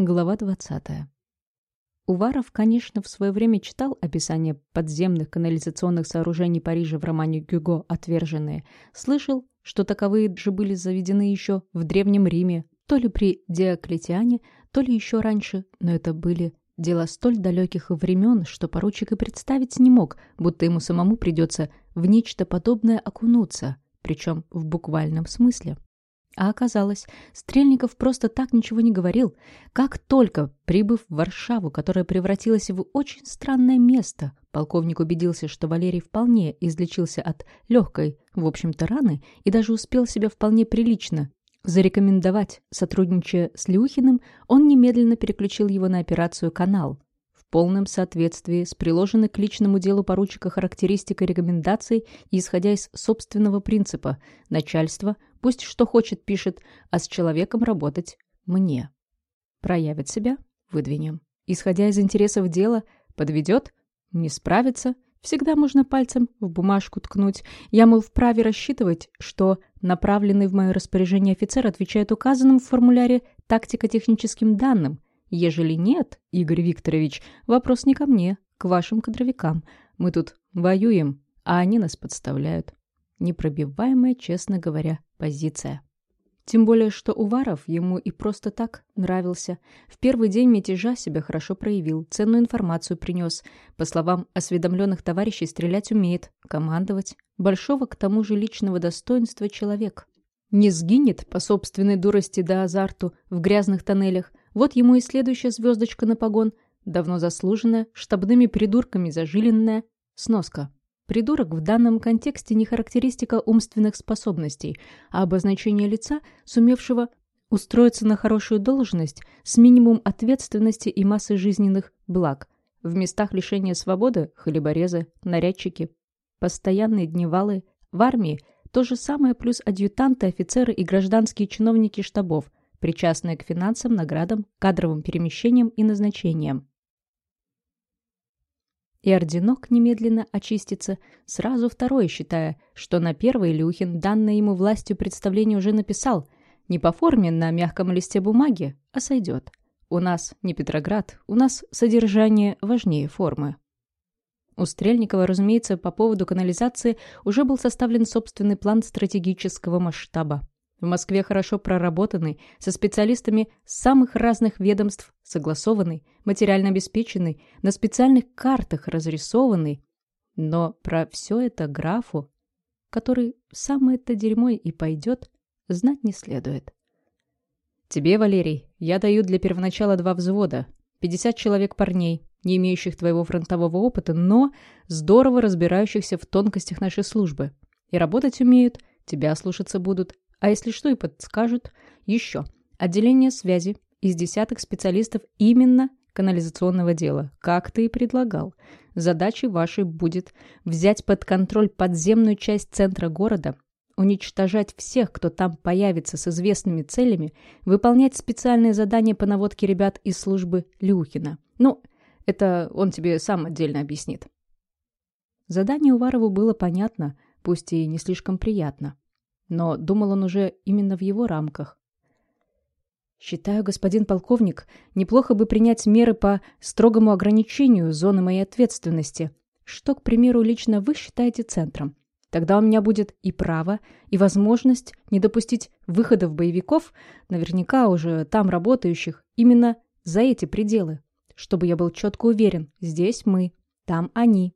Глава 20. Уваров, конечно, в свое время читал описание подземных канализационных сооружений Парижа в романе Гюго «Отверженные». Слышал, что таковые же были заведены еще в Древнем Риме, то ли при Диоклетиане, то ли еще раньше, но это были дела столь далеких времен, что поручик и представить не мог, будто ему самому придется в нечто подобное окунуться, причем в буквальном смысле. А оказалось, Стрельников просто так ничего не говорил. Как только, прибыв в Варшаву, которая превратилась в очень странное место, полковник убедился, что Валерий вполне излечился от легкой, в общем-то, раны и даже успел себя вполне прилично зарекомендовать, сотрудничая с Люхиным, он немедленно переключил его на операцию «Канал», полном соответствии с приложенной к личному делу поручика характеристикой рекомендаций и исходя из собственного принципа «начальство, пусть что хочет пишет, а с человеком работать мне». Проявит себя – выдвинем. Исходя из интересов дела, подведет – не справится – Всегда можно пальцем в бумажку ткнуть. Я, мол, вправе рассчитывать, что направленный в мое распоряжение офицер отвечает указанным в формуляре тактико-техническим данным, Ежели нет, Игорь Викторович, вопрос не ко мне, к вашим кадровикам. Мы тут воюем, а они нас подставляют. Непробиваемая, честно говоря, позиция. Тем более, что Уваров ему и просто так нравился. В первый день мятежа себя хорошо проявил, ценную информацию принес. По словам осведомленных товарищей, стрелять умеет, командовать. Большого, к тому же, личного достоинства человек. Не сгинет по собственной дурости да азарту в грязных тоннелях, вот ему и следующая звездочка на погон, давно заслуженная, штабными придурками зажиленная, сноска. Придурок в данном контексте не характеристика умственных способностей, а обозначение лица, сумевшего устроиться на хорошую должность с минимум ответственности и массой жизненных благ. В местах лишения свободы – хлеборезы, нарядчики, постоянные дневалы, в армии – то же самое плюс адъютанты, офицеры и гражданские чиновники штабов – причастные к финансам, наградам, кадровым перемещениям и назначениям. И орденок немедленно очистится, сразу второй, считая, что на первый Люхин данное ему властью представление уже написал, не по форме на мягком листе бумаги, а сойдет. У нас не Петроград, у нас содержание важнее формы. У Стрельникова, разумеется, по поводу канализации уже был составлен собственный план стратегического масштаба. В Москве хорошо проработанный, со специалистами самых разных ведомств, согласованный, материально обеспеченный, на специальных картах разрисованный. Но про все это графу, который в самое-то дерьмо и пойдет, знать не следует. Тебе, Валерий, я даю для первоначала два взвода. 50 человек парней, не имеющих твоего фронтового опыта, но здорово разбирающихся в тонкостях нашей службы. И работать умеют, тебя слушаться будут, а если что и подскажут, еще. Отделение связи из десяток специалистов именно канализационного дела, как ты и предлагал. Задачей вашей будет взять под контроль подземную часть центра города, уничтожать всех, кто там появится с известными целями, выполнять специальные задания по наводке ребят из службы Люхина. Ну, это он тебе сам отдельно объяснит. Задание Уварову было понятно, пусть и не слишком приятно но думал он уже именно в его рамках. «Считаю, господин полковник, неплохо бы принять меры по строгому ограничению зоны моей ответственности, что, к примеру, лично вы считаете центром. Тогда у меня будет и право, и возможность не допустить выходов боевиков, наверняка уже там работающих, именно за эти пределы, чтобы я был четко уверен, здесь мы, там они.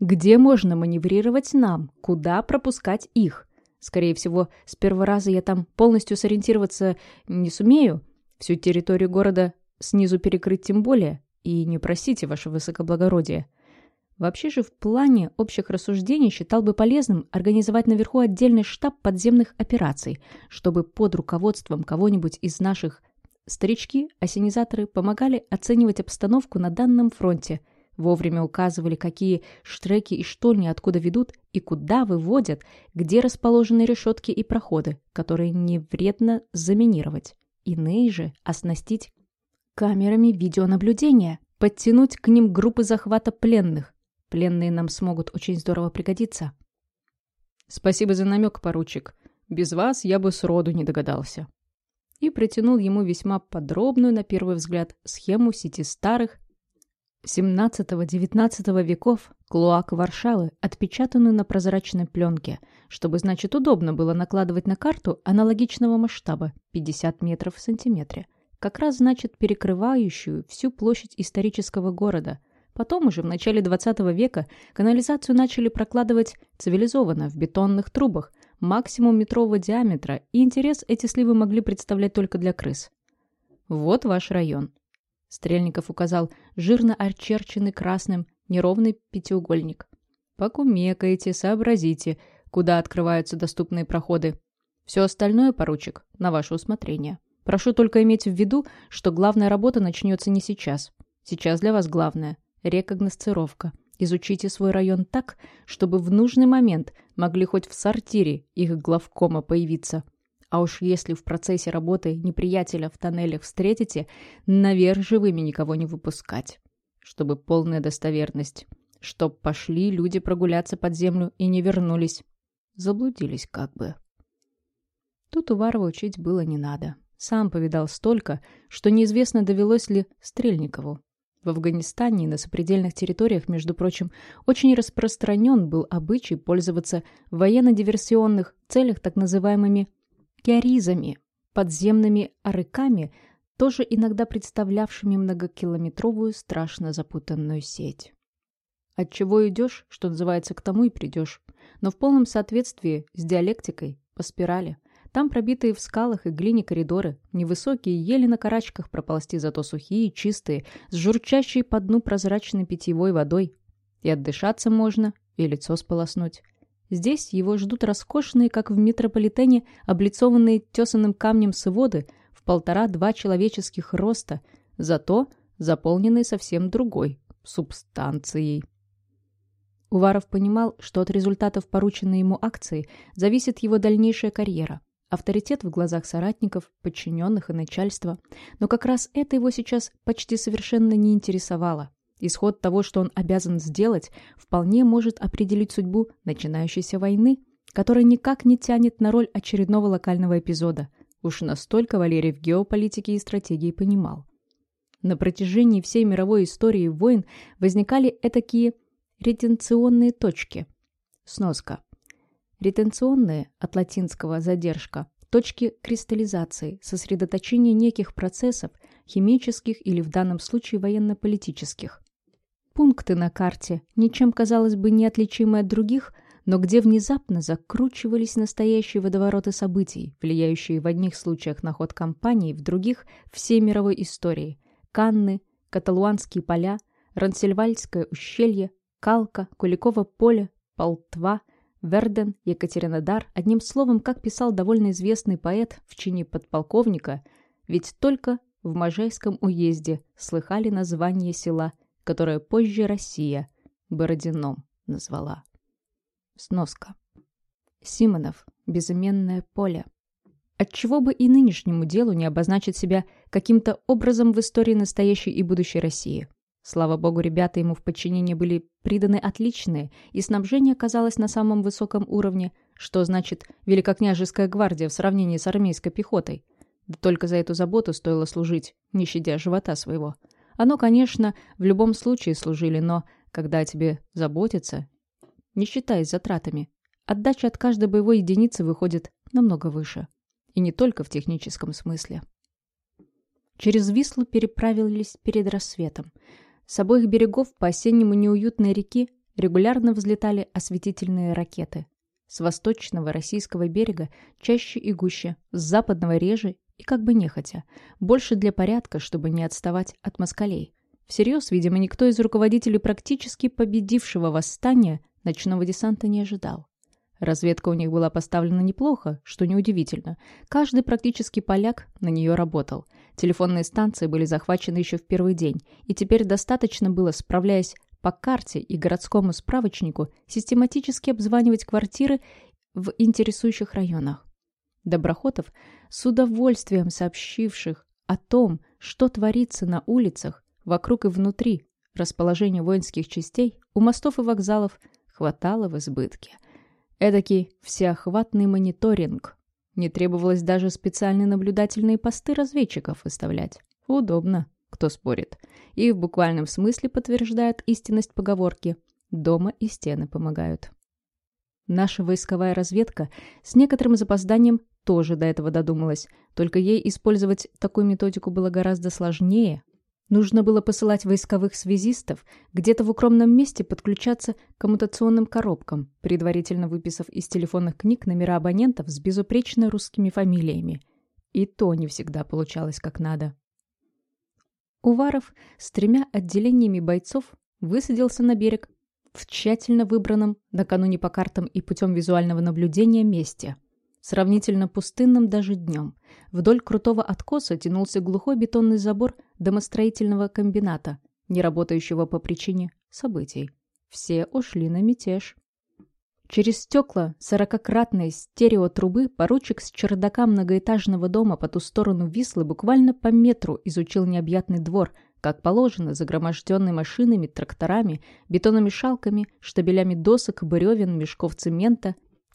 Где можно маневрировать нам, куда пропускать их?» Скорее всего, с первого раза я там полностью сориентироваться не сумею. Всю территорию города снизу перекрыть тем более. И не просите, ваше высокоблагородие. Вообще же в плане общих рассуждений считал бы полезным организовать наверху отдельный штаб подземных операций, чтобы под руководством кого-нибудь из наших старички, осенизаторы помогали оценивать обстановку на данном фронте – Вовремя указывали, какие штреки и штольни откуда ведут и куда выводят, где расположены решетки и проходы, которые не вредно заминировать. Иные же оснастить камерами видеонаблюдения, подтянуть к ним группы захвата пленных. Пленные нам смогут очень здорово пригодиться. Спасибо за намек, поручик. Без вас я бы сроду не догадался. и протянул ему весьма подробную, на первый взгляд, схему сети старых 17-19 веков клоак Варшавы, отпечатанную на прозрачной пленке, чтобы, значит, удобно было накладывать на карту аналогичного масштаба 50 метров в сантиметре, как раз, значит, перекрывающую всю площадь исторического города. Потом уже в начале 20 века канализацию начали прокладывать цивилизованно в бетонных трубах, максимум метрового диаметра, и интерес эти сливы могли представлять только для крыс. Вот ваш район. Стрельников указал жирно очерченный красным неровный пятиугольник. Покумекайте, сообразите, куда открываются доступные проходы. Все остальное, поручик, на ваше усмотрение. Прошу только иметь в виду, что главная работа начнется не сейчас. Сейчас для вас главное – рекогносцировка – Изучите свой район так, чтобы в нужный момент могли хоть в сортире их главкома появиться. А уж если в процессе работы неприятеля в тоннелях встретите, наверх живыми никого не выпускать. Чтобы полная достоверность. Чтоб пошли люди прогуляться под землю и не вернулись. Заблудились как бы. Тут Уварова учить было не надо. Сам повидал столько, что неизвестно, довелось ли Стрельникову. В Афганистане и на сопредельных территориях, между прочим, очень распространен был обычай пользоваться в военно-диверсионных целях так называемыми киаризами, подземными арыками, тоже иногда представлявшими многокилометровую страшно запутанную сеть. От чего идешь, что называется, к тому и придешь, но в полном соответствии с диалектикой, по спирали. Там пробитые в скалах и глине коридоры, невысокие, еле на карачках проползти, зато сухие, чистые, с журчащей по дну прозрачной питьевой водой. И отдышаться можно, и лицо сполоснуть. Здесь его ждут роскошные, как в метрополитене, облицованные тесаным камнем своды в полтора-два человеческих роста, зато заполненные совсем другой субстанцией. Уваров понимал, что от результатов порученной ему акции зависит его дальнейшая карьера авторитет в глазах соратников, подчиненных и начальства. Но как раз это его сейчас почти совершенно не интересовало. Исход того, что он обязан сделать, вполне может определить судьбу начинающейся войны, которая никак не тянет на роль очередного локального эпизода. Уж настолько Валерий в геополитике и стратегии понимал. На протяжении всей мировой истории войн возникали этакие ретенционные точки. Сноска. Ретенционные, от латинского «задержка», точки кристаллизации, сосредоточения неких процессов, химических или в данном случае военно-политических. Пункты на карте, ничем, казалось бы, не отличимые от других, но где внезапно закручивались настоящие водовороты событий, влияющие в одних случаях на ход кампании, в других – всей мировой истории. Канны, Каталуанские поля, Рансельвальское ущелье, Калка, Куликово поле, Полтва – Верден, Екатеринодар, одним словом, как писал довольно известный поэт в чине подполковника, ведь только в Можайском уезде слыхали название села, которое позже Россия Бородином назвала. Сноска. Симонов. Безыменное поле. Отчего бы и нынешнему делу не обозначить себя каким-то образом в истории настоящей и будущей России? Слава богу, ребята ему в подчинении были приданы отличные, и снабжение оказалось на самом высоком уровне, что значит Великокняжеская гвардия в сравнении с армейской пехотой. Да только за эту заботу стоило служить, не щадя живота своего. Оно, конечно, в любом случае служили, но когда о тебе заботятся, не считаясь затратами, отдача от каждой боевой единицы выходит намного выше. И не только в техническом смысле. Через Вислу переправились перед рассветом. С обоих берегов по осеннему неуютной реки регулярно взлетали осветительные ракеты. С восточного российского берега чаще и гуще, с западного реже и как бы нехотя. Больше для порядка, чтобы не отставать от москалей. Всерьез, видимо, никто из руководителей практически победившего восстания ночного десанта не ожидал. Разведка у них была поставлена неплохо, что неудивительно. Каждый практически поляк на нее работал. Телефонные станции были захвачены еще в первый день, и теперь достаточно было, справляясь по карте и городскому справочнику, систематически обзванивать квартиры в интересующих районах. Доброхотов, с удовольствием сообщивших о том, что творится на улицах, вокруг и внутри расположения воинских частей, у мостов и вокзалов хватало в избытке – Эдакий всеохватный мониторинг. Не требовалось даже специальные наблюдательные посты разведчиков выставлять. Удобно, кто спорит. И в буквальном смысле подтверждает истинность поговорки «дома и стены помогают». Наша войсковая разведка с некоторым запозданием тоже до этого додумалась, только ей использовать такую методику было гораздо сложнее. Нужно было посылать войсковых связистов где-то в укромном месте подключаться к коммутационным коробкам, предварительно выписав из телефонных книг номера абонентов с безупречно русскими фамилиями. И то не всегда получалось как надо. Уваров с тремя отделениями бойцов высадился на берег в тщательно выбранном накануне по картам и путем визуального наблюдения месте. Сравнительно пустынным даже днем. Вдоль крутого откоса тянулся глухой бетонный забор домостроительного комбината, не работающего по причине событий. Все ушли на мятеж. Через стекла сорокократной стереотрубы поручик с чердака многоэтажного дома по ту сторону Вислы буквально по метру изучил необъятный двор, как положено, загроможденный машинами, тракторами, бетономешалками, штабелями досок, бревен, мешков цемента,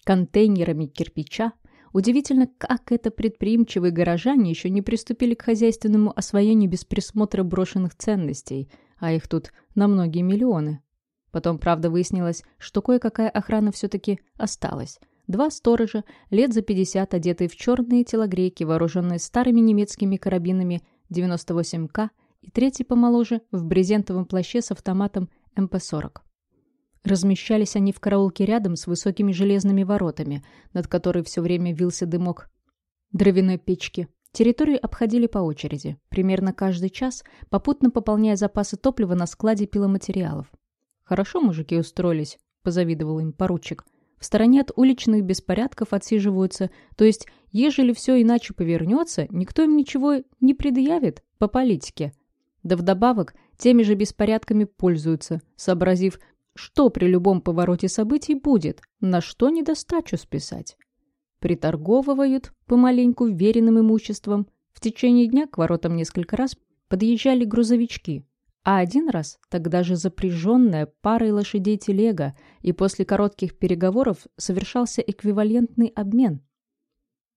контейнерами кирпича. Удивительно, как это предприимчивые горожане еще не приступили к хозяйственному освоению без присмотра брошенных ценностей, а их тут на многие миллионы. Потом, правда, выяснилось, что кое-какая охрана все-таки осталась. Два сторожа, лет за 50, одетые в черные телогрейки, вооруженные старыми немецкими карабинами 98К и третий помоложе в брезентовом плаще с автоматом МП-40. Размещались они в караулке рядом с высокими железными воротами, над которой все время вился дымок дровяной печки. Территорию обходили по очереди, примерно каждый час, попутно пополняя запасы топлива на складе пиломатериалов. «Хорошо мужики устроились», — позавидовал им поручик. «В стороне от уличных беспорядков отсиживаются, то есть, ежели все иначе повернется, никто им ничего не предъявит по политике. Да вдобавок теми же беспорядками пользуются, сообразив, что при любом повороте событий будет, на что недостачу списать. Приторговывают помаленьку веренным имуществом. В течение дня к воротам несколько раз подъезжали грузовички, а один раз тогда же запряженная парой лошадей телега, и после коротких переговоров совершался эквивалентный обмен.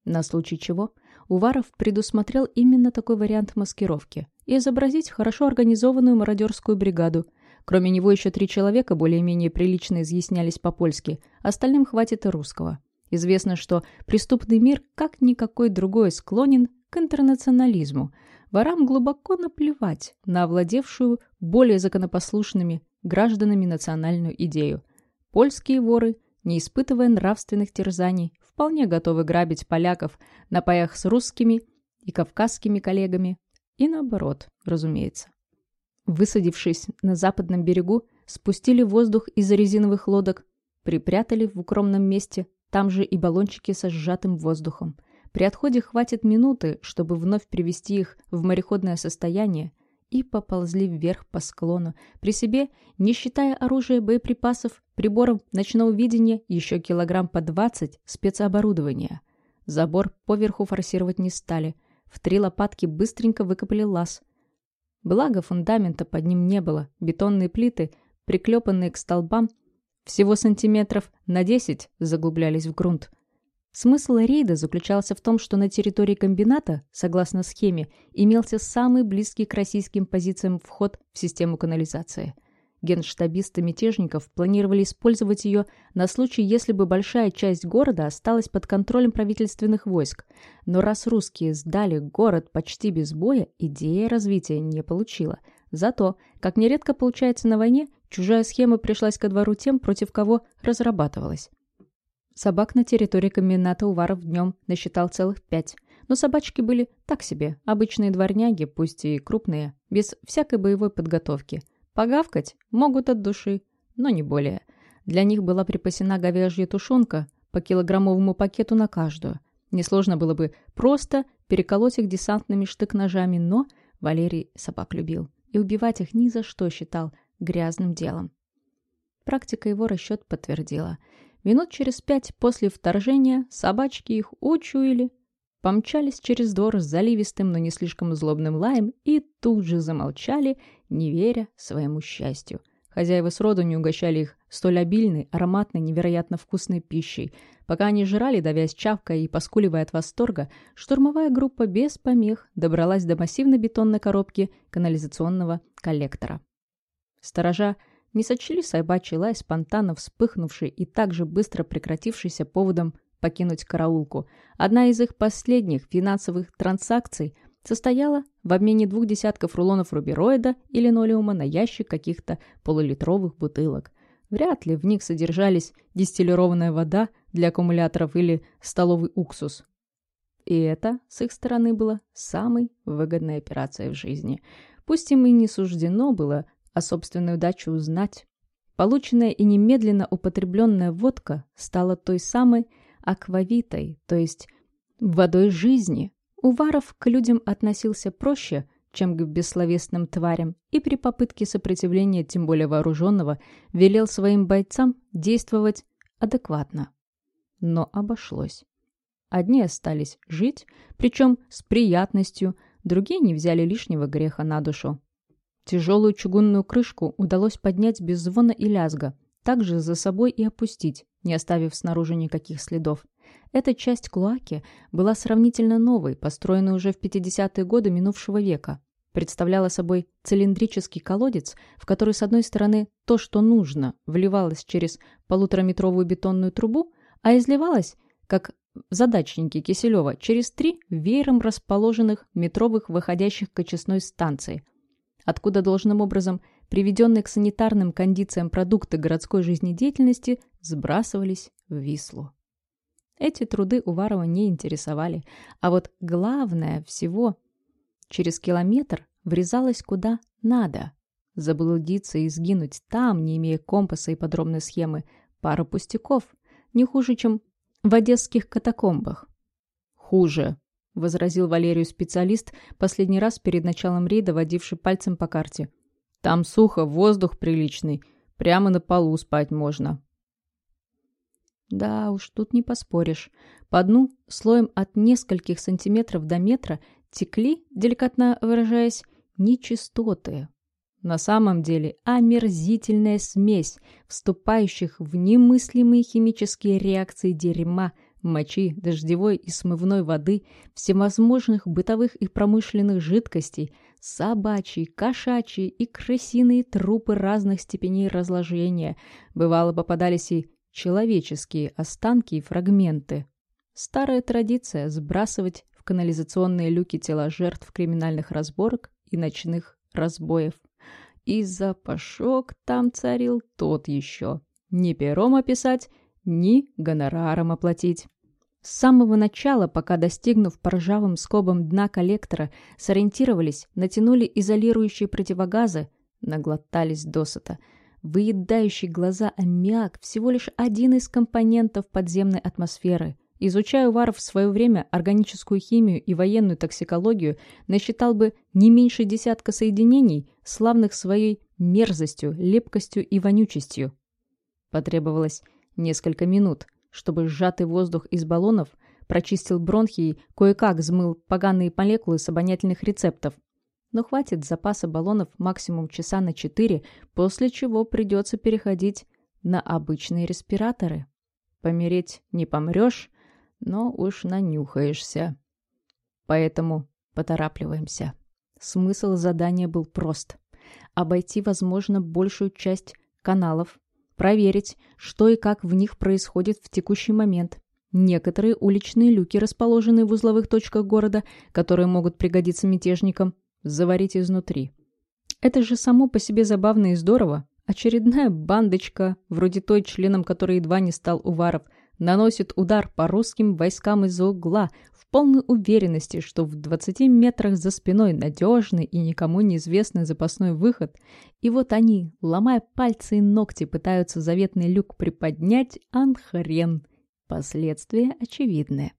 На случай чего Уваров предусмотрел именно такой вариант маскировки и изобразить хорошо организованную мародерскую бригаду. Кроме него еще три человека более-менее прилично изъяснялись по-польски, остальным хватит и русского. Известно, что преступный мир, как никакой другой, склонен к интернационализму. Ворам глубоко наплевать на овладевшую более законопослушными гражданами национальную идею. Польские воры, не испытывая нравственных терзаний, вполне готовы грабить поляков на паях с русскими и кавказскими коллегами, и наоборот, разумеется. Высадившись на западном берегу, спустили воздух из резиновых лодок, припрятали в укромном месте, там же и баллончики со сжатым воздухом. При отходе хватит минуты, чтобы вновь привести их в мореходное состояние, и поползли вверх по склону. При себе, не считая оружия, боеприпасов, приборов ночного видения, еще килограмм по 20 спецоборудования. Забор поверху форсировать не стали. В три лопатки быстренько выкопали лаз. Благо фундамента под ним не было. Бетонные плиты, приклепанные к столбам, всего сантиметров на 10 заглублялись в грунт. Смысл рейда заключался в том, что на территории комбината, согласно схеме, имелся самый близкий к российским позициям вход в систему канализации. Генштабисты мятежников планировали использовать ее на случай, если бы большая часть города осталась под контролем правительственных войск. Но раз русские сдали город почти без боя, идея развития не получила. Зато, как нередко получается на войне, чужая схема пришлась ко двору тем, против кого разрабатывалась. Собак на территории комбината Уваров днем насчитал целых пять. Но собачки были так себе, обычные дворняги, пусть и крупные, без всякой боевой подготовки. Погавкать могут от души, но не более. Для них была припасена говяжья тушенка по килограммовому пакету на каждую. Несложно было бы просто переколоть их десантными штык-ножами, но Валерий собак любил и убивать их ни за что считал грязным делом. Практика его расчет подтвердила – Минут через пять после вторжения собачки их учуяли, помчались через двор с заливистым, но не слишком злобным лаем и тут же замолчали, не веря своему счастью. Хозяева сроду не угощали их столь обильной, ароматной, невероятно вкусной пищей, Пока они жрали, давясь чавкой и поскуливая от восторга, штурмовая группа без помех добралась до массивной бетонной коробки канализационного коллектора. Сторожа не сочли собачий лай, спонтанно вспыхнувший и также быстро прекратившийся поводом покинуть караулку. Одна из их последних финансовых транзакций состояла в обмене двух десятков рулонов рубероида и линолеума на ящик каких-то полулитровых бутылок. Вряд ли в них содержались дистиллированная вода для аккумуляторов или столовый уксус. И это, с их стороны, было самой выгодной операцией в жизни. Пусть им и не суждено было о собственной удаче узнать. Полученная и немедленно употребленная водка стала той самой аквавитой, то есть водой жизни. Уваров к людям относился проще, чем к бессловесным тварям, и при попытке сопротивления, тем более вооруженного, велел своим бойцам действовать адекватно. Но обошлось. Одни остались жить, причем с приятностью, другие не взяли лишнего греха на душу. Тяжелую чугунную крышку удалось поднять без звона и лязга, также за собой и опустить, не оставив снаружи никаких следов. Эта часть Клоаки была сравнительно новой, построенной уже в 50-е годы минувшего века. Представляла собой цилиндрический колодец, в который с одной стороны то, что нужно, вливалось через полутораметровую бетонную трубу, а изливалось, как задачники Киселева, через три веером расположенных метровых выходящих к очистной станции, откуда должным образом приведенные к санитарным кондициям продукты городской жизнедеятельности сбрасывались в Вислу. Эти труды Уварова не интересовали, а вот главное всего через километр врезалось куда надо. Заблудиться и сгинуть там, не имея компаса и подробной схемы, пара пустяков, не хуже, чем в одесских катакомбах. «Хуже», — возразил Валерию специалист, последний раз перед началом рейда, водивший пальцем по карте. Там сухо, воздух приличный. Прямо на полу спать можно. Да уж, тут не поспоришь. По дну, слоем от нескольких сантиметров до метра, текли, деликатно выражаясь, нечистоты. На самом деле омерзительная смесь вступающих в немыслимые химические реакции дерьма, мочи, дождевой и смывной воды, всевозможных бытовых и промышленных жидкостей, собачьи, кошачьи и крысиные трупы разных степеней разложения. Бывало, попадались и человеческие останки и фрагменты. Старая традиция – сбрасывать в канализационные люки тела жертв криминальных разборок и ночных разбоев. И запашок там царил тот еще. Ни пером описать, ни гонораром оплатить. С самого начала, пока достигнув по ржавым скобам дна коллектора, сориентировались, натянули изолирующие противогазы, наглотались досыта. Выедающий глаза аммиак – всего лишь один из компонентов подземной атмосферы. Изучая Уваров в свое время органическую химию и военную токсикологию, насчитал бы не меньше десятка соединений, славных своей мерзостью, лепкостью и вонючестью. Потребовалось несколько минут, чтобы сжатый воздух из баллонов прочистил бронхи и кое-как взмыл поганые молекулы с обонятельных рецептов. Но хватит запаса баллонов максимум часа на четыре, после чего придется переходить на обычные респираторы. Помереть не помрешь, но уж нанюхаешься. Поэтому поторапливаемся. Смысл задания был прост. Обойти, возможно, большую часть каналов, проверить, что и как в них происходит в текущий момент. Некоторые уличные люки, расположенные в узловых точках города, которые могут пригодиться мятежникам, заварить изнутри. Это же само по себе забавно и здорово. Очередная бандочка, вроде той, членом которой едва не стал Уваров, наносит удар по русским войскам из-за угла, полной уверенности, что в 20 метрах за спиной надежный и никому неизвестный запасной выход, и вот они, ломая пальцы и ногти, пытаются заветный люк приподнять, анхрен. Последствия очевидны.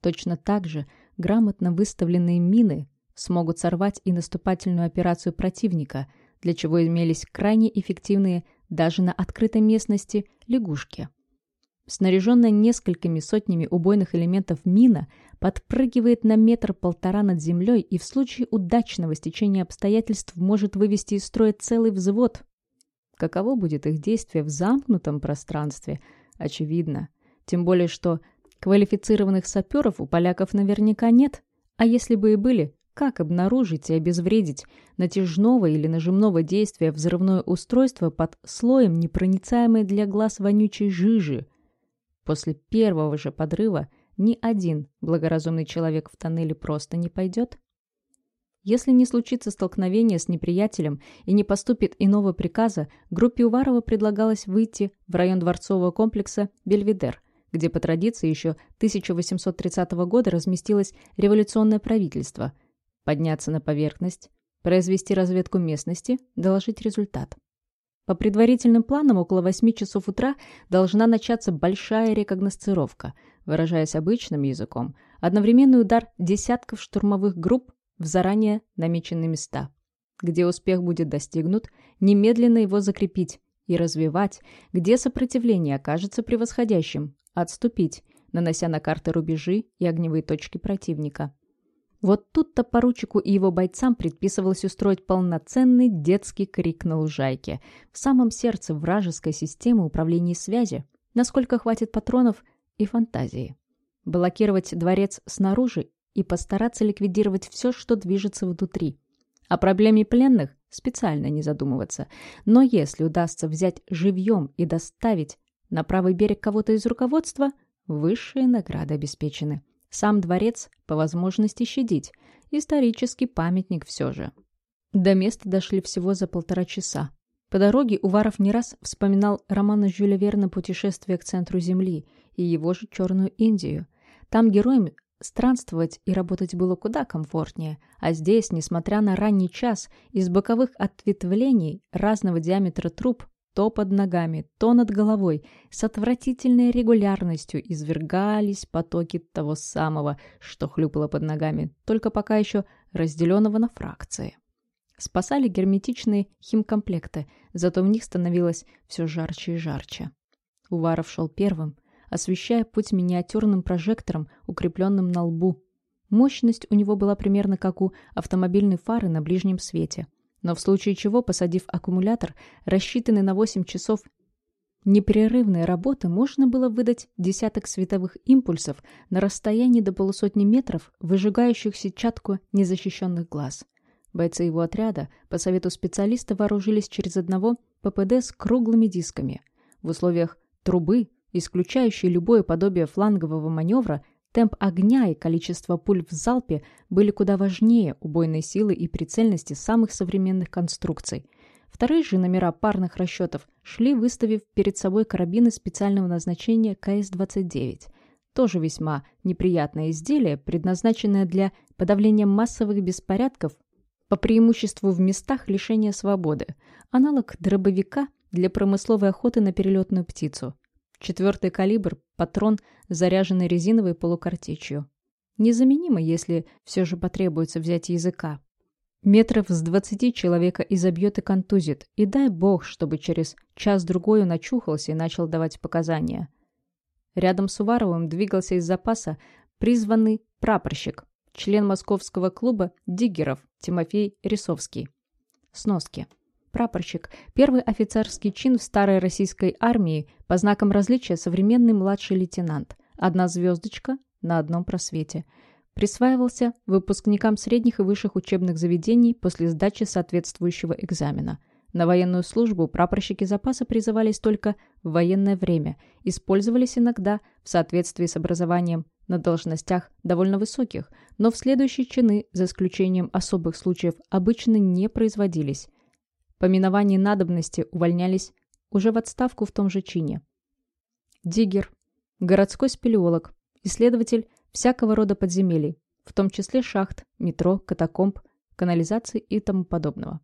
Точно так же грамотно выставленные мины смогут сорвать и наступательную операцию противника, для чего имелись крайне эффективные даже на открытой местности лягушки. Снаряженная несколькими сотнями убойных элементов мина подпрыгивает на метр-полтора над землей и в случае удачного стечения обстоятельств может вывести из строя целый взвод. Каково будет их действие в замкнутом пространстве? Очевидно. Тем более, что квалифицированных саперов у поляков наверняка нет. А если бы и были, как обнаружить и обезвредить натяжного или нажимного действия взрывное устройство под слоем непроницаемой для глаз вонючей жижи? После первого же подрыва ни один благоразумный человек в тоннеле просто не пойдет. Если не случится столкновение с неприятелем и не поступит иного приказа, группе Уварова предлагалось выйти в район дворцового комплекса «Бельведер», где по традиции еще 1830 года разместилось революционное правительство, подняться на поверхность, произвести разведку местности, доложить результат. По предварительным планам, около 8 часов утра должна начаться большая рекогносцировка, выражаясь обычным языком, одновременный удар десятков штурмовых групп в заранее намеченные места. Где успех будет достигнут, немедленно его закрепить и развивать, где сопротивление окажется превосходящим, отступить, нанося на карты рубежи и огневые точки противника. Вот тут-то поручику и его бойцам предписывалось устроить полноценный детский крик на лужайке, в самом сердце вражеской системы управления связи, насколько хватит патронов и фантазии. Блокировать дворец снаружи и постараться ликвидировать все, что движется внутри. О проблеме пленных специально не задумываться. Но если удастся взять живьем и доставить на правый берег кого-то из руководства, высшие награды обеспечены. Сам дворец по возможности щадить. Исторический памятник все же. До места дошли всего за полтора часа. По дороге Уваров не раз вспоминал романа Жюля Верна «Путешествие к центру Земли» и его же «Черную Индию». Там героям Странствовать и работать было куда комфортнее, а здесь, несмотря на ранний час, из боковых ответвлений разного диаметра труб то под ногами, то над головой, с отвратительной регулярностью извергались потоки того самого, что хлюпало под ногами, только пока еще разделенного на фракции. Спасали герметичные химкомплекты, зато в них становилось все жарче и жарче. Уваров шел первым, освещая путь миниатюрным прожектором, укрепленным на лбу. Мощность у него была примерно как у автомобильной фары на ближнем свете. Но в случае чего, посадив аккумулятор, рассчитанный на 8 часов непрерывной работы, можно было выдать десяток световых импульсов на расстоянии до полусотни метров, выжигающих сетчатку незащищенных глаз. Бойцы его отряда, по совету специалиста, вооружились через одного ППД с круглыми дисками. В условиях трубы исключающий любое подобие флангового маневра, темп огня и количество пуль в залпе были куда важнее убойной силы и прицельности самых современных конструкций. Вторые же номера парных расчетов шли, выставив перед собой карабины специального назначения КС-29. Тоже весьма неприятное изделие, предназначенное для подавления массовых беспорядков по преимуществу в местах лишения свободы, аналог дробовика для промысловой охоты на перелетную птицу. Четвертый калибр – патрон, заряженный резиновой полукартечью. Незаменимо, если все же потребуется взять языка. Метров с двадцати человека изобьет и контузит, и дай бог, чтобы через час-другой он очухался и начал давать показания. Рядом с Уваровым двигался из запаса призванный прапорщик, член московского клуба диггеров Тимофей Рисовский. Сноски. Прапорщик – первый офицерский чин в старой российской армии, по знакам различия современный младший лейтенант. Одна звездочка на одном просвете. Присваивался выпускникам средних и высших учебных заведений после сдачи соответствующего экзамена. На военную службу прапорщики запаса призывались только в военное время, использовались иногда в соответствии с образованием на должностях довольно высоких, но в следующие чины, за исключением особых случаев, обычно не производились. По миновании надобности увольнялись уже в отставку в том же чине. Диггер, городской спелеолог, исследователь всякого рода подземелий, в том числе шахт, метро, катакомб, канализации и тому подобного.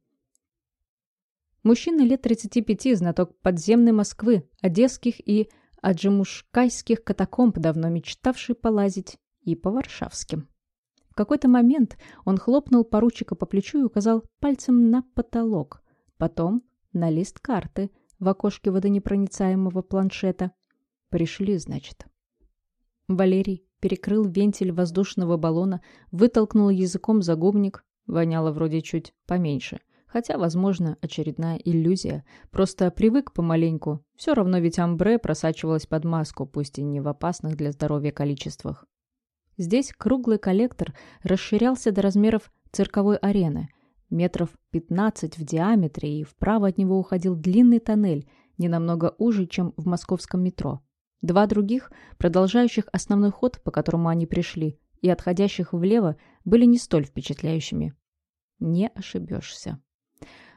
Мужчина лет 35, знаток подземной Москвы, одесских и аджимушкайских катакомб, давно мечтавший полазить и по варшавским. В какой-то момент он хлопнул поручика по плечу и указал пальцем на потолок, Потом на лист карты в окошке водонепроницаемого планшета. Пришли, значит. Валерий перекрыл вентиль воздушного баллона, вытолкнул языком загубник, воняло вроде чуть поменьше, Хотя, возможно, очередная иллюзия. Просто привык помаленьку. Все равно ведь амбре просачивалось под маску, пусть и не в опасных для здоровья количествах. Здесь круглый коллектор расширялся до размеров цирковой арены. Метров 15 в диаметре, и вправо от него уходил длинный тоннель, не намного уже, чем в московском метро. Два других, продолжающих основной ход, по которому они пришли, и отходящих влево, были не столь впечатляющими. Не ошибешься.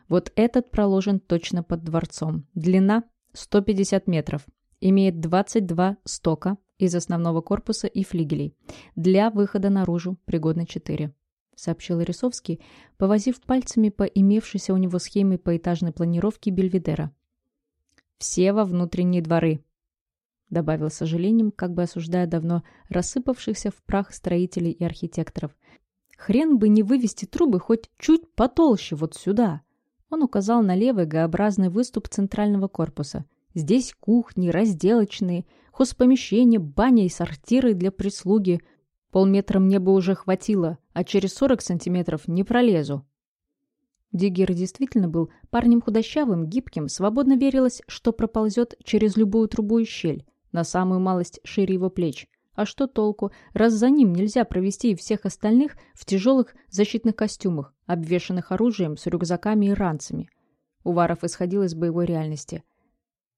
Вот этот проложен точно под дворцом. Длина 150 метров. Имеет 22 стока из основного корпуса и флигелей. Для выхода наружу пригодно 4. Сообщил Ирисовский, повозив пальцами по имевшейся у него схеме поэтажной планировки Бельведера. «Все во внутренние дворы», — добавил с сожалением, как бы осуждая давно рассыпавшихся в прах строителей и архитекторов. «Хрен бы не вывести трубы хоть чуть потолще вот сюда!» Он указал на левый Г-образный выступ центрального корпуса. Здесь кухни, разделочные, хозпомещения, баня и сортиры для прислуги. Полметра мне бы уже хватило, а через 40 сантиметров не пролезу. Диггер действительно был парнем худощавым, гибким, свободно верилось, что проползет через любую трубу и щель, на самую малость шире его плеч. А что толку, раз за ним нельзя провести и всех остальных в тяжелых защитных костюмах, обвешанных оружием с рюкзаками и ранцами? Уваров исходил из боевой реальности.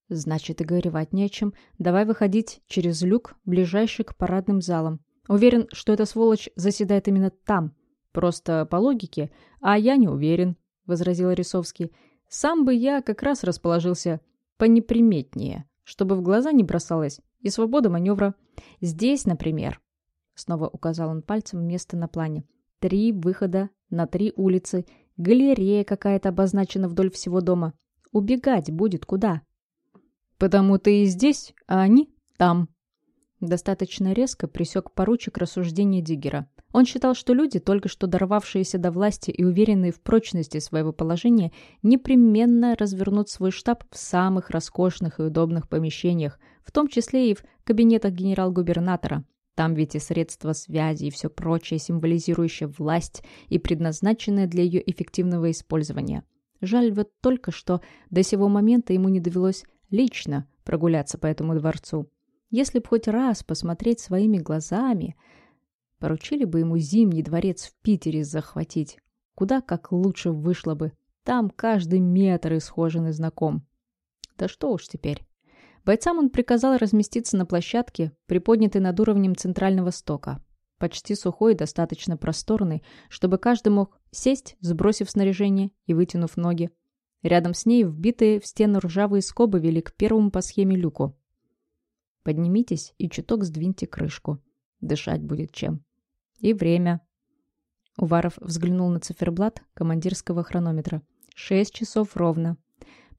«Значит, и горевать не о чем. Давай выходить через люк, ближайший к парадным залам. Уверен, что эта сволочь заседает именно там. Просто по логике. А я не уверен», — возразил Рисовский. «Сам бы я как раз расположился понеприметнее, чтобы в глаза не бросалось, и свобода маневра. Здесь, например, снова указал он пальцем место на плане, три выхода на три улицы, галерея какая-то обозначена вдоль всего дома. Убегать будет куда? Потому ты и здесь, а они там. Достаточно резко присек поручик рассуждения Диггера. Он считал, что люди, только что дорвавшиеся до власти и уверенные в прочности своего положения, непременно развернут свой штаб в самых роскошных и удобных помещениях, в том числе и в кабинетах генерал-губернатора. Там ведь и средства связи, и все прочее, символизирующее власть и предназначенное для ее эффективного использования. Жаль вот только, что до сего момента ему не довелось лично прогуляться по этому дворцу. Если б хоть раз посмотреть своими глазами, поручили бы ему Зимний дворец в Питере захватить. Куда как лучше вышло бы. Там каждый метр исхожен и знаком. Да что уж теперь. Бойцам он приказал разместиться на площадке, приподнятой над уровнем центрального стока. Почти сухой и достаточно просторный, чтобы каждый мог сесть, сбросив снаряжение и вытянув ноги. Рядом с ней вбитые в стену ржавые скобы вели к первому по схеме люку. Поднимитесь и чуток сдвиньте крышку. Дышать будет чем. И время. Уваров взглянул на циферблат командирского хронометра. Шесть часов ровно.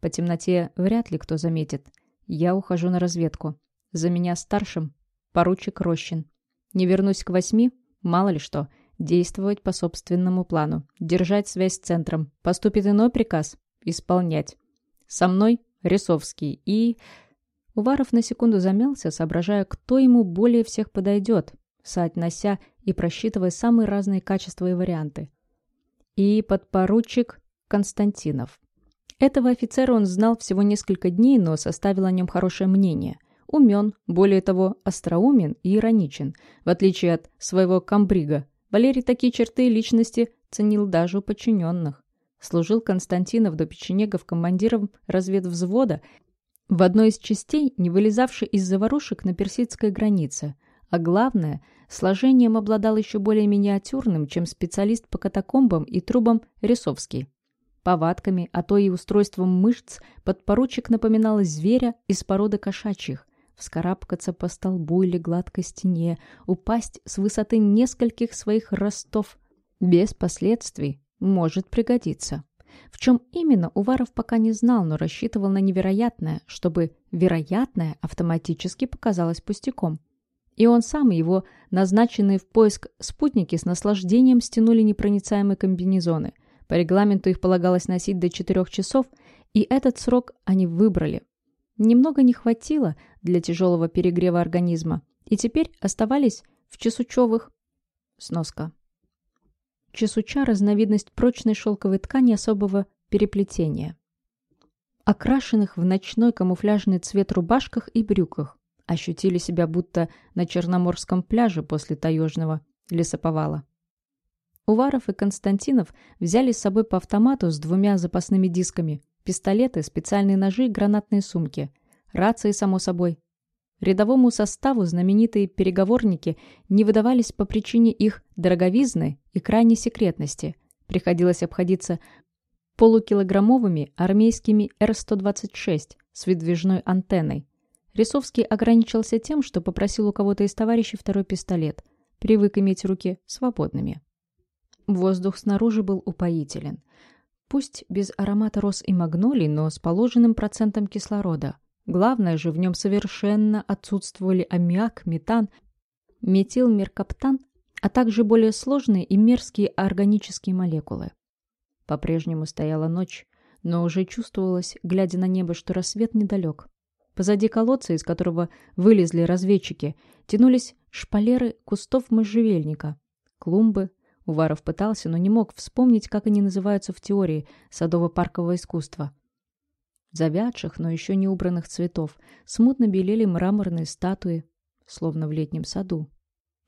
По темноте вряд ли кто заметит. Я ухожу на разведку. За меня старшим поручик Рощин. Не вернусь к восьми, мало ли что. Действовать по собственному плану. Держать связь с центром. Поступит иной приказ. Исполнять. Со мной Рисовский и... Уваров на секунду замялся, соображая, кто ему более всех подойдет, соотнося и просчитывая самые разные качества и варианты. И подпоручик Константинов. Этого офицера он знал всего несколько дней, но составил о нем хорошее мнение. Умен, более того, остроумен и ироничен, в отличие от своего комбрига. Валерий такие черты личности ценил даже у подчиненных. Служил Константинов до печенегов командиром разведвзвода в одной из частей, не вылезавшей из заварушек на персидской границе. А главное, сложением обладал еще более миниатюрным, чем специалист по катакомбам и трубам Рисовский. Повадками, а то и устройством мышц, подпоручик напоминал зверя из породы кошачьих. Вскарабкаться по столбу или гладкой стене, упасть с высоты нескольких своих ростов без последствий может пригодиться. В чем именно, Уваров пока не знал, но рассчитывал на невероятное, чтобы вероятное автоматически показалось пустяком. И он сам и его назначенные в поиск спутники с наслаждением стянули непроницаемые комбинезоны. По регламенту их полагалось носить до четырех часов, и этот срок они выбрали. Немного не хватило для тяжелого перегрева организма, и теперь оставались в часучевых. Сноска. Чесуча – разновидность прочной шелковой ткани особого переплетения. Окрашенных в ночной камуфляжный цвет рубашках и брюках ощутили себя будто на Черноморском пляже после таежного лесоповала. Уваров и Константинов взяли с собой по автомату с двумя запасными дисками, пистолеты, специальные ножи и гранатные сумки, рации, само собой. Рядовому составу знаменитые переговорники не выдавались по причине их дороговизны и крайней секретности. Приходилось обходиться полукилограммовыми армейскими Р-126 с выдвижной антенной. Рисовский ограничился тем, что попросил у кого-то из товарищей второй пистолет. Привык иметь руки свободными. Воздух снаружи был упоителен. Пусть без аромата роз и магнолий, но с положенным процентом кислорода. Главное же, в нем совершенно отсутствовали аммиак, метан, метилмеркаптан, а также более сложные и мерзкие органические молекулы. По-прежнему стояла ночь, но уже чувствовалось, глядя на небо, что рассвет недалек. Позади колодца, из которого вылезли разведчики, тянулись шпалеры кустов можжевельника, клумбы, Уваров пытался, но не мог вспомнить, как они называются в теории садово-паркового искусства. Завядших, но еще не убранных цветов смутно белели мраморные статуи, словно в летнем саду.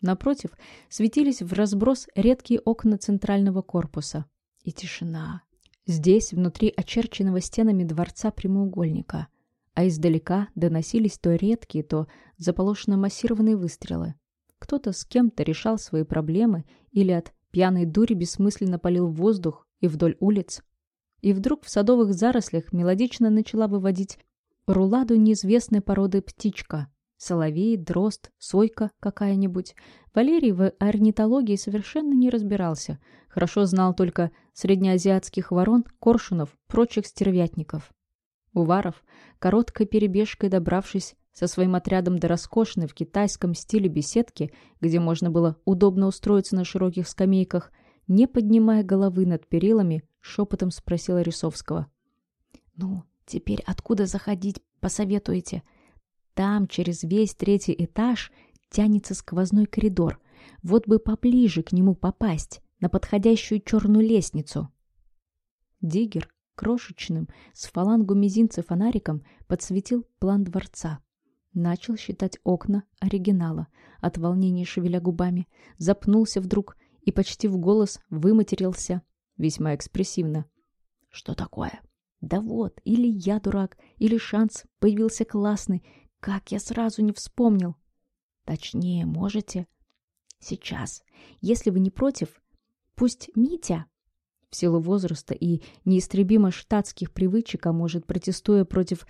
Напротив светились в разброс редкие окна центрального корпуса. И тишина. Здесь, внутри очерченного стенами дворца прямоугольника. А издалека доносились то редкие, то заполошенно массированные выстрелы. Кто-то с кем-то решал свои проблемы или от Пьяный дури бессмысленно полил воздух и вдоль улиц. И вдруг в садовых зарослях мелодично начала выводить руладу неизвестной породы птичка. Соловей, дрозд, сойка какая-нибудь. Валерий в орнитологии совершенно не разбирался. Хорошо знал только среднеазиатских ворон, коршунов, прочих стервятников. Уваров, короткой перебежкой добравшись со своим отрядом до роскошной в китайском стиле беседки, где можно было удобно устроиться на широких скамейках, не поднимая головы над перилами, шепотом спросила Рисовского. «Ну, теперь откуда заходить, посоветуете? Там, через весь третий этаж, тянется сквозной коридор. Вот бы поближе к нему попасть, на подходящую черную лестницу». Диггер крошечным, с фалангу мизинца фонариком подсветил план дворца. Начал считать окна оригинала, от волнения шевеля губами, запнулся вдруг и почти в голос выматерился, весьма экспрессивно. «Что такое?» «Да вот, или я дурак, или шанс появился классный, как я сразу не вспомнил». «Точнее, можете?» «Сейчас. Если вы не против, пусть Митя...» В силу возраста и неистребимо штатских привычек, а может, протестуя против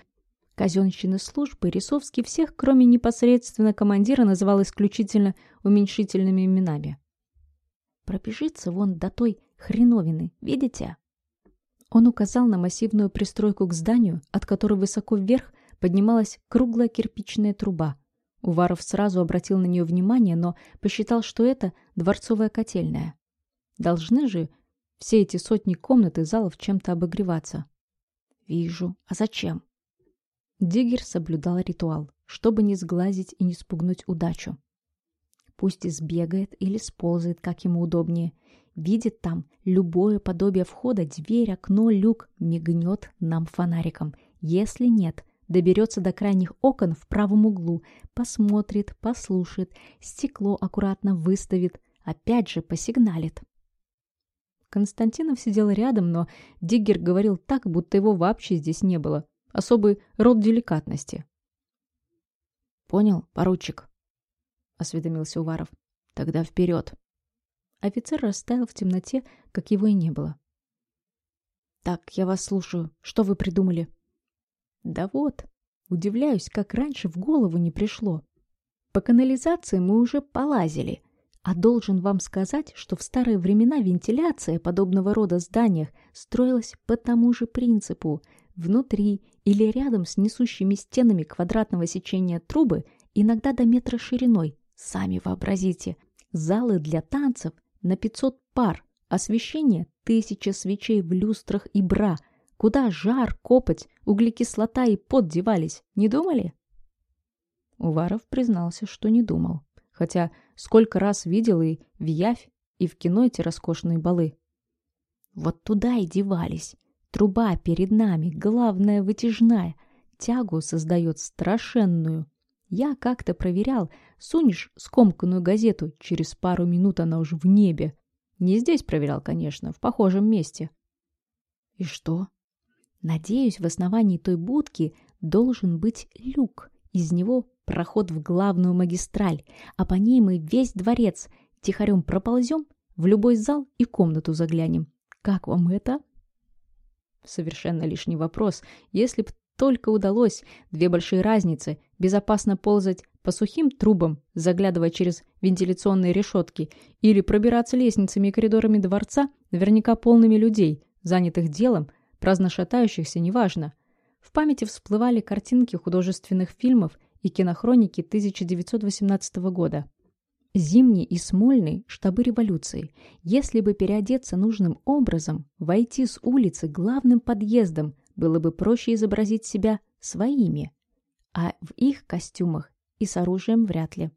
казенщины службы, Рисовский всех, кроме непосредственно командира, называл исключительно уменьшительными именами. «Пробежится вон до той хреновины, видите?» Он указал на массивную пристройку к зданию, от которой высоко вверх поднималась круглая кирпичная труба. Уваров сразу обратил на нее внимание, но посчитал, что это дворцовая котельная. Должны же все эти сотни комнат и залов чем-то обогреваться. «Вижу. А зачем?» Диггер соблюдал ритуал, чтобы не сглазить и не спугнуть удачу. Пусть и сбегает или сползает, как ему удобнее. Видит там любое подобие входа, дверь, окно, люк, мигнет нам фонариком. Если нет, доберется до крайних окон в правом углу, посмотрит, послушает, стекло аккуратно выставит, опять же посигналит. Константинов сидел рядом, но Диггер говорил так, будто его вообще здесь не было особый род деликатности. «Понял, поручик?» — осведомился Уваров. «Тогда вперед!» Офицер растаял в темноте, как его и не было. «Так, я вас слушаю. Что вы придумали?» «Да вот, удивляюсь, как раньше в голову не пришло. По канализации мы уже полазили, а должен вам сказать, что в старые времена вентиляция подобного рода зданиях строилась по тому же принципу. Внутри или рядом с несущими стенами квадратного сечения трубы, иногда до метра шириной. Сами вообразите. Залы для танцев на 500 пар, освещение тысяча свечей в люстрах и бра. Куда жар, копоть, углекислота и пот девались, не думали? Уваров признался, что не думал. Хотя сколько раз видел и в явь, и в кино эти роскошные балы. Вот туда и девались. Труба перед нами, главная вытяжная. Тягу создает страшенную. Я как-то проверял. Сунешь скомканную газету, через пару минут она уже в небе. Не здесь проверял, конечно, в похожем месте. И что? Надеюсь, в основании той будки должен быть люк. Из него проход в главную магистраль, а по ней мы весь дворец тихорем проползем, в любой зал и комнату заглянем. Как вам это? Совершенно лишний вопрос. Если б только удалось, две большие разницы, безопасно ползать по сухим трубам, заглядывая через вентиляционные решетки, или пробираться лестницами и коридорами дворца, наверняка полными людей, занятых делом, праздно шатающихся, неважно. В памяти всплывали картинки художественных фильмов и кинохроники 1918 года. Зимний и Смольный – штабы революции. Если бы переодеться нужным образом, войти с улицы главным подъездом, было бы проще изобразить себя своими. А в их костюмах и с оружием вряд ли.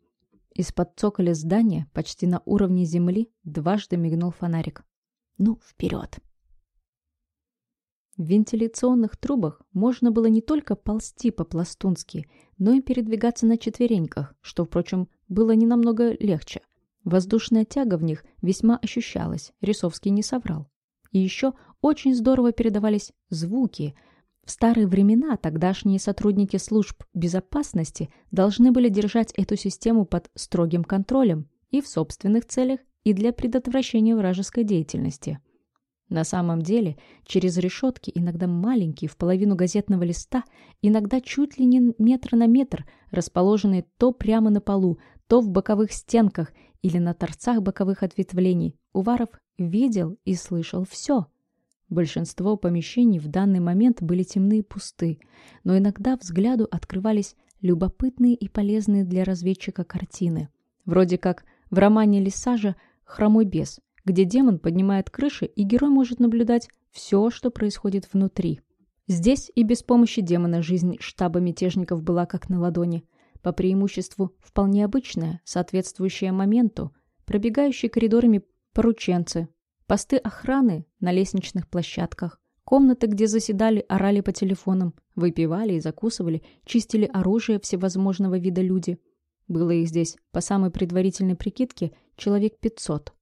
Из-под цоколя здания, почти на уровне земли, дважды мигнул фонарик. Ну, вперед! В вентиляционных трубах можно было не только ползти по-пластунски, но и передвигаться на четвереньках, что, впрочем, было не намного легче. Воздушная тяга в них весьма ощущалась, Рисовский не соврал. И еще очень здорово передавались звуки. В старые времена тогдашние сотрудники служб безопасности должны были держать эту систему под строгим контролем и в собственных целях, и для предотвращения вражеской деятельности. На самом деле, через решетки, иногда маленькие, в половину газетного листа, иногда чуть ли не метр на метр, расположенные то прямо на полу, то в боковых стенках или на торцах боковых ответвлений, Уваров видел и слышал все. Большинство помещений в данный момент были темны и пусты, но иногда взгляду открывались любопытные и полезные для разведчика картины. Вроде как в романе Лисажа «Хромой бес», где демон поднимает крыши, и герой может наблюдать все, что происходит внутри. Здесь и без помощи демона жизнь штаба мятежников была как на ладони. По преимуществу вполне обычная, соответствующая моменту, пробегающие коридорами порученцы, посты охраны на лестничных площадках, комнаты, где заседали, орали по телефонам, выпивали и закусывали, чистили оружие всевозможного вида люди. Было их здесь, по самой предварительной прикидке, человек пятьсот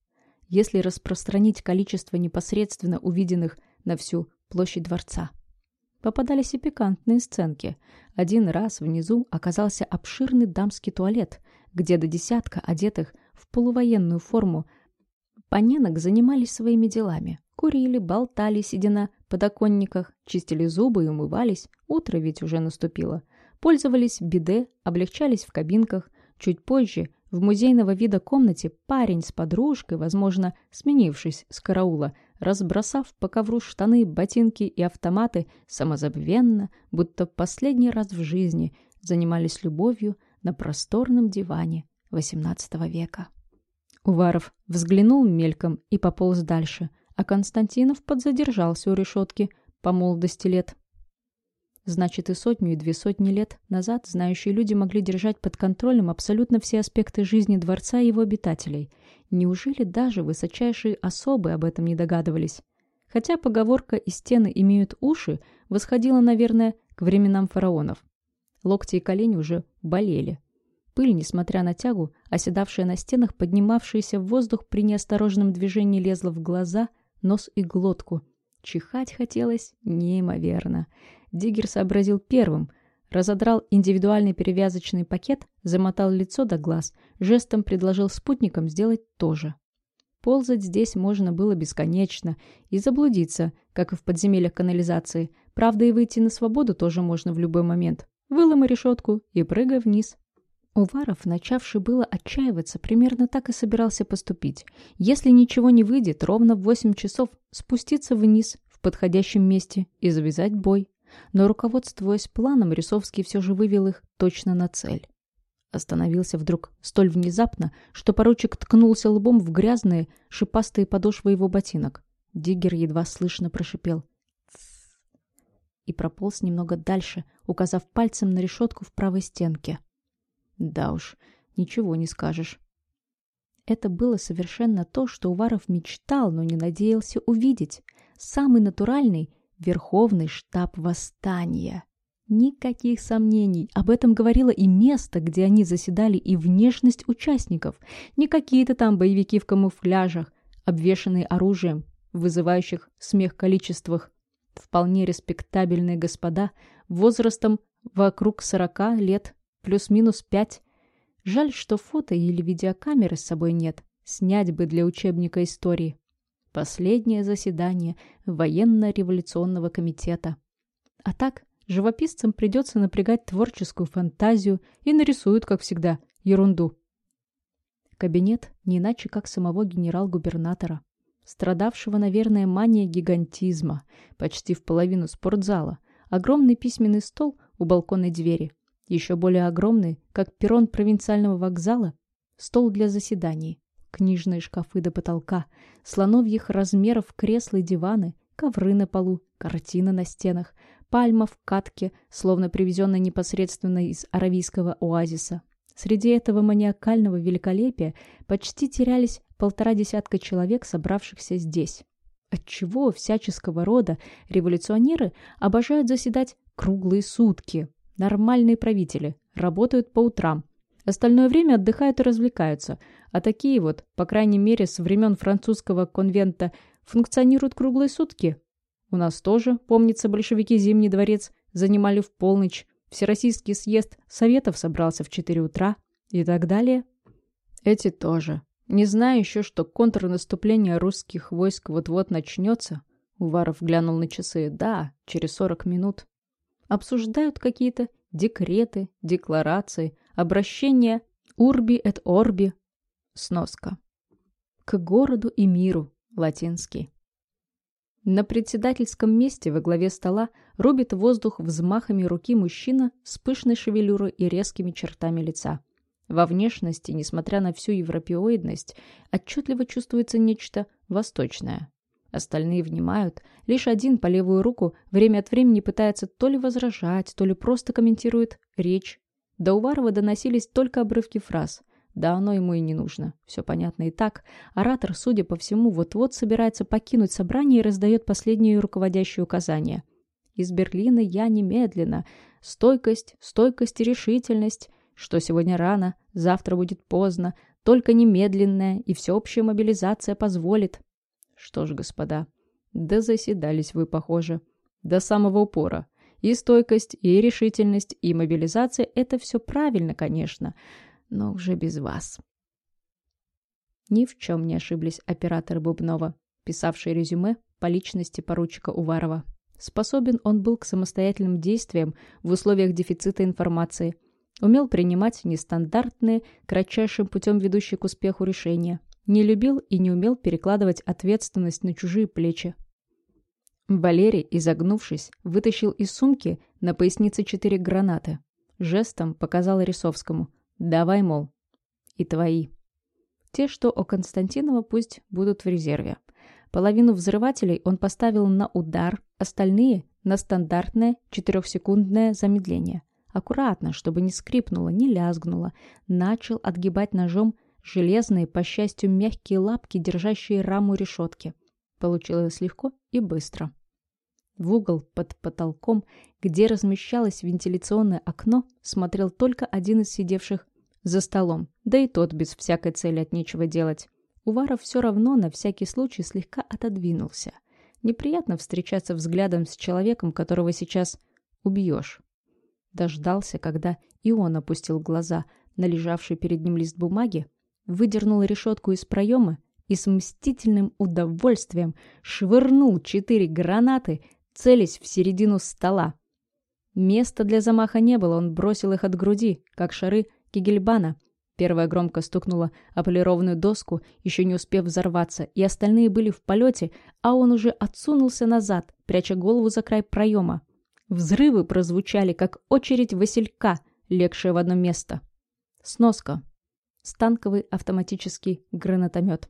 если распространить количество непосредственно увиденных на всю площадь дворца. Попадались и пикантные сценки. Один раз внизу оказался обширный дамский туалет, где до десятка одетых в полувоенную форму паненок занимались своими делами. Курили, болтали, сидя на подоконниках, чистили зубы и умывались, утро ведь уже наступило. Пользовались биде, облегчались в кабинках. Чуть позже в музейного вида комнате парень с подружкой, возможно, сменившись с караула, разбросав по ковру штаны, ботинки и автоматы, самозабвенно, будто последний раз в жизни, занимались любовью на просторном диване XVIII века. Уваров взглянул мельком и пополз дальше, а Константинов подзадержался у решетки по молодости лет. Значит, и сотню, и две сотни лет назад знающие люди могли держать под контролем абсолютно все аспекты жизни дворца и его обитателей. Неужели даже высочайшие особы об этом не догадывались? Хотя поговорка «и стены имеют уши» восходила, наверное, к временам фараонов. Локти и колени уже болели. Пыль, несмотря на тягу, оседавшая на стенах, поднимавшаяся в воздух при неосторожном движении лезла в глаза, нос и глотку. Чихать хотелось неимоверно. Диггер сообразил первым. Разодрал индивидуальный перевязочный пакет, замотал лицо до глаз, жестом предложил спутникам сделать то же. Ползать здесь можно было бесконечно и заблудиться, как и в подземельях канализации. Правда, и выйти на свободу тоже можно в любой момент. Выломай решетку и прыгай вниз. Уваров, начавший было отчаиваться, примерно так и собирался поступить. Если ничего не выйдет, ровно в восемь часов спуститься вниз в подходящем месте и завязать бой. Но, руководствуясь планом, Рисовский все же вывел их точно на цель. Остановился вдруг столь внезапно, что поручик ткнулся лбом в грязные, шипастые подошвы его ботинок. Диггер едва слышно прошипел и прополз немного дальше, указав пальцем на решетку в правой стенке. Да уж, ничего не скажешь. Это было совершенно то, что Уваров мечтал, но не надеялся увидеть. Самый натуральный Верховный штаб восстания. Никаких сомнений. Об этом говорило и место, где они заседали, и внешность участников. Не какие-то там боевики в камуфляжах, обвешанные оружием, вызывающих смех количествах. Вполне респектабельные господа, возрастом вокруг сорока лет, плюс-минус пять. Жаль, что фото или видеокамеры с собой нет. Снять бы для учебника истории. Последнее заседание военно-революционного комитета. А так, живописцам придется напрягать творческую фантазию и нарисуют, как всегда, ерунду. Кабинет не иначе, как самого генерал-губернатора, страдавшего, наверное, манией гигантизма, почти в половину спортзала, огромный письменный стол у балконной двери, еще более огромный, как перрон провинциального вокзала, стол для заседаний, Книжные шкафы до потолка, слоновьих размеров кресла и диваны, ковры на полу, картины на стенах, пальма в катке, словно привезенная непосредственно из аравийского оазиса. Среди этого маниакального великолепия почти терялись полтора десятка человек, собравшихся здесь. Отчего всяческого рода революционеры обожают заседать круглые сутки? Нормальные правители работают по утрам, Остальное время отдыхают и развлекаются, а такие вот, по крайней мере, с времен французского конвента, функционируют круглые сутки. У нас тоже, помнится, большевики Зимний дворец занимали в полночь, Всероссийский съезд Советов собрался в 4 утра и так далее. Эти тоже. Не знаю еще, что контрнаступление русских войск вот-вот начнется. Уваров глянул на часы. Да, через 40 минут. Обсуждают какие-то декреты, декларации, обращения «урби et орби», сноска. К городу и миру, латинский. На председательском месте во главе стола рубит воздух взмахами руки мужчина с пышной шевелюрой и резкими чертами лица. Во внешности, несмотря на всю европеоидность, отчетливо чувствуется нечто восточное. Остальные внимают. Лишь один по левую руку время от времени пытается то ли возражать, то ли просто комментирует речь. До Уварова доносились только обрывки фраз. Да оно ему и не нужно. Все понятно и так. Оратор, судя по всему, вот-вот собирается покинуть собрание и раздает последние руководящие указания. Из Берлина я немедленно. Стойкость, стойкость и решительность. Что сегодня рано, завтра будет поздно. Только немедленная и всеобщая мобилизация позволит. Что ж, господа, да заседались вы, похоже. До самого упора. И стойкость, и решительность, и мобилизация – это все правильно, конечно, но уже без вас. Ни в чем не ошиблись операторы Бубнова, писавшие резюме по личности поручика Уварова. Способен он был к самостоятельным действиям в условиях дефицита информации. Умел принимать нестандартные, кратчайшим путем ведущие к успеху решения не любил и не умел перекладывать ответственность на чужие плечи. Валерий, изогнувшись, вытащил из сумки на пояснице четыре гранаты. Жестом показал Рисовскому «давай, мол, и твои». Те, что у Константинова, пусть будут в резерве. Половину взрывателей он поставил на удар, остальные — на стандартное четырехсекундное замедление. Аккуратно, чтобы не скрипнуло, не лязгнуло, начал отгибать ножом железные, по счастью, мягкие лапки, держащие раму решетки. Получилось легко и быстро. В угол под потолком, где размещалось вентиляционное окно, смотрел только один из сидевших за столом, да и тот без всякой цели от нечего делать. Уваров все равно на всякий случай слегка отодвинулся. Неприятно встречаться взглядом с человеком, которого сейчас убьешь. Дождался, когда и он опустил глаза на лежавший перед ним лист бумаги, выдернул решетку из проема и с мстительным удовольствием швырнул четыре гранаты, целясь в середину стола. Места для замаха не было, он бросил их от груди, как шары Кигельбана. Первая громко стукнула о полированную доску, еще не успев взорваться, и остальные были в полете, а он уже отсунулся назад, пряча голову за край проема. Взрывы прозвучали, как очередь василька, легшая в одно место. Сноска станковый автоматический гранатомет.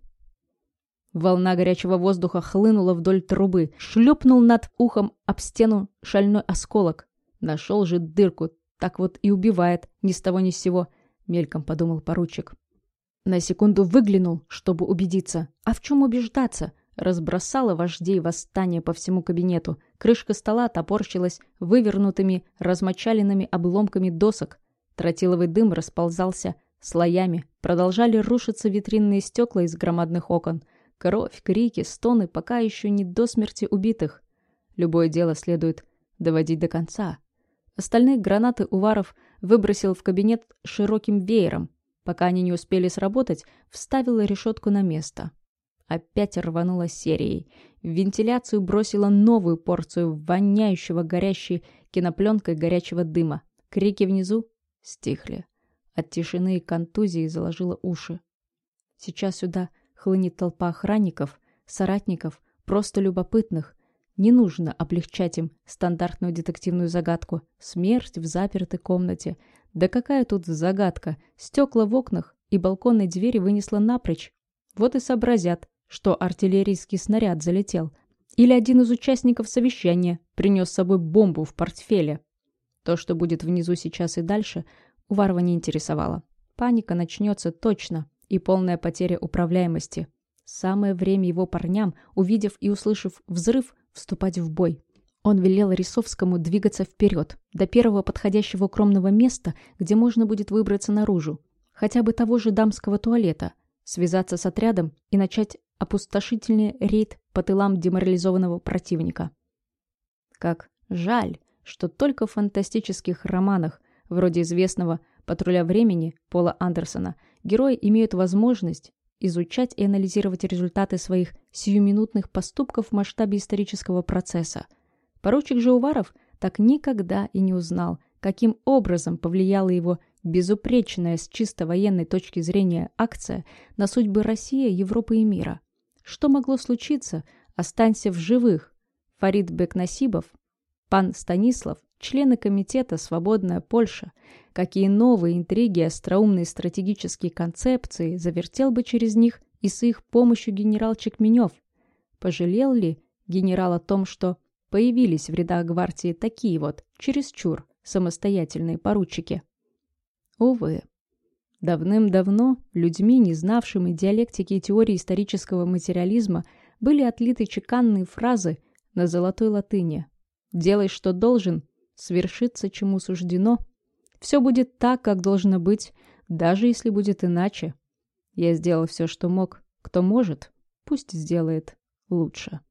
Волна горячего воздуха хлынула вдоль трубы, шлепнул над ухом об стену шальной осколок. Нашел же дырку, так вот и убивает, ни с того ни с сего, мельком подумал поручик. На секунду выглянул, чтобы убедиться. А в чем убеждаться? Разбросала вождей восстания по всему кабинету. Крышка стола топорщилась вывернутыми, размочаленными обломками досок. Тротиловый дым расползался слоями. Продолжали рушиться витринные стекла из громадных окон. Кровь, крики, стоны пока еще не до смерти убитых. Любое дело следует доводить до конца. Остальные гранаты Уваров выбросил в кабинет широким веером, Пока они не успели сработать, вставила решетку на место. Опять рванула серией. В вентиляцию бросила новую порцию воняющего горящей кинопленкой горячего дыма. Крики внизу стихли. От тишины и контузии заложила уши. Сейчас сюда хлынет толпа охранников, соратников, просто любопытных. Не нужно облегчать им стандартную детективную загадку. Смерть в запертой комнате. Да какая тут загадка? Стекла в окнах и балконной двери вынесло напрочь. Вот и сообразят, что артиллерийский снаряд залетел. Или один из участников совещания принес с собой бомбу в портфеле. То, что будет внизу сейчас и дальше, Уварова не интересовало. Паника начнется точно и полная потеря управляемости. Самое время его парням, увидев и услышав взрыв, вступать в бой. Он велел Рисовскому двигаться вперед, до первого подходящего укромного места, где можно будет выбраться наружу, хотя бы того же дамского туалета, связаться с отрядом и начать опустошительный рейд по тылам деморализованного противника. Как жаль, что только в фантастических романах, вроде известного «Патруля времени» Пола Андерсона, герои имеют возможность изучать и анализировать результаты своих сиюминутных поступков в масштабе исторического процесса – Поручик же Уваров так никогда и не узнал, каким образом повлияла его безупречная с чисто военной точки зрения акция на судьбы России, Европы и мира. Что могло случиться, останься в живых! Фарид Бекнасибов, пан Станислав, члены комитета «Свободная Польша», какие новые интриги, остроумные стратегические концепции завертел бы через них и с их помощью генерал Чекменев. Пожалел ли генерал о том, что появились в рядах гвардии такие вот, чересчур, самостоятельные поручики. Увы. Давным-давно людьми, не знавшими диалектики и теории исторического материализма, были отлиты чеканные фразы на золотой латыни. «Делай, что должен, свершится, чему суждено. Все будет так, как должно быть, даже если будет иначе. Я сделал все, что мог. Кто может, пусть сделает лучше».